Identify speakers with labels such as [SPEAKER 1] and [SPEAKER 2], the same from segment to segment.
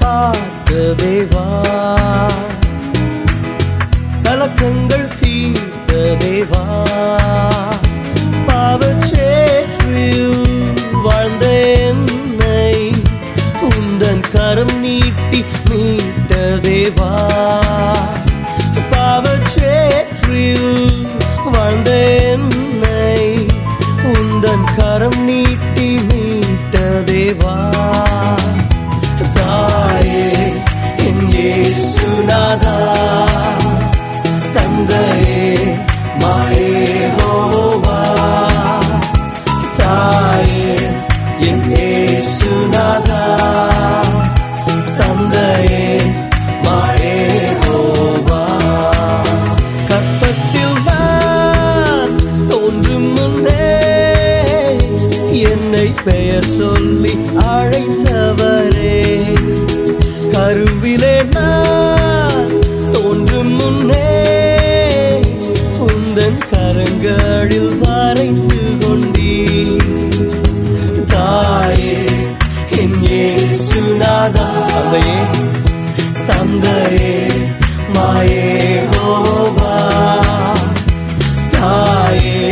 [SPEAKER 1] பார்த்த தேவா கலக்கங்கள் தீர்த்ததேவா பாவச்சே அழைத்தவரே கருவிலே நான் தோன்றும் முன்னே உந்தன் கரங்களில் வரைந்து கொண்டீ தாயே என் இயேசுநாதா தந்தையே மாயே ஹோவா தாயே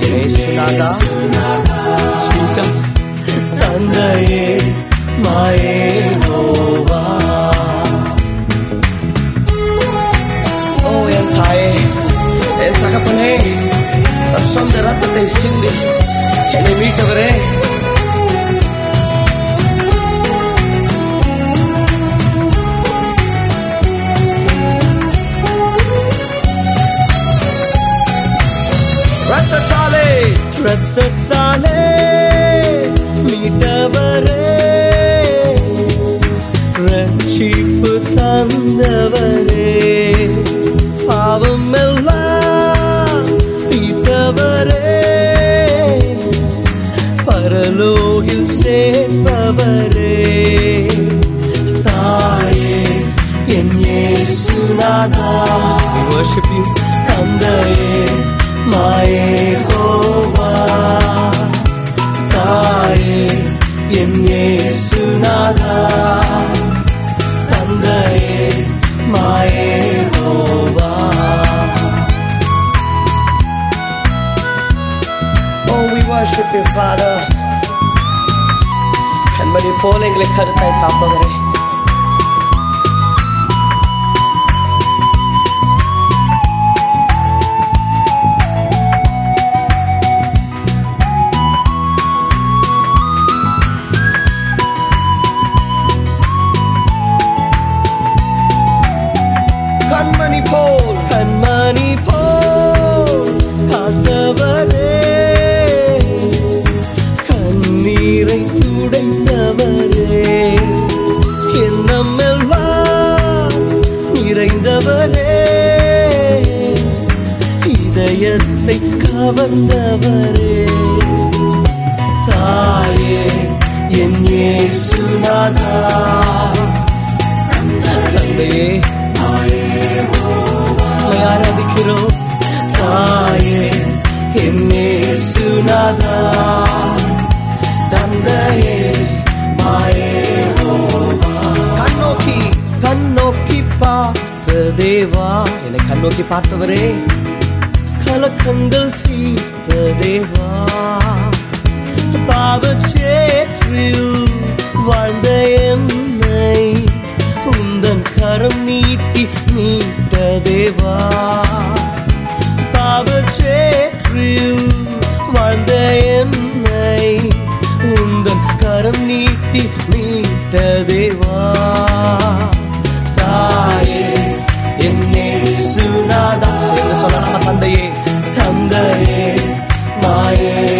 [SPEAKER 1] இயேசுநாதா ஜீசஸ். தந்தையே சொந்த ரத்தத்தை சிந்தி என்னை மீட்டவரே ரத்தத்தாலே ரத்தத்தாலே. இயேசுநாதா We worship you தந்தையே மாயே ஹோவா தாயே என் இயேசுநாதா தந்தையே மாயே ஹோவா Oh, we worship you, Father. கண்மணி போல எங்களை கருத்தாய் காப்பவரே வந்தவரே. தாயே என் சுனாதா தந்தையே ஆராதிக்கிறோம். தாயே என்னே சுனாதா தந்தையே கண்ணோக்கி கண்ணோக்கி பார்த்த தேவா என்னை கண்ணோக்கி பார்த்தவரே. கலக்கங்கள் தீர்த்த தேவா பாவச்சேற்றில் வாழ்ந்த என்னை உந்தன் கரம் நீட்டி நீட்ட தேவா பாவச்சேற்றில் வாழ்ந்த என்னை உந்தன் கரம் நீட்டி நீட்ட தேவா மாயே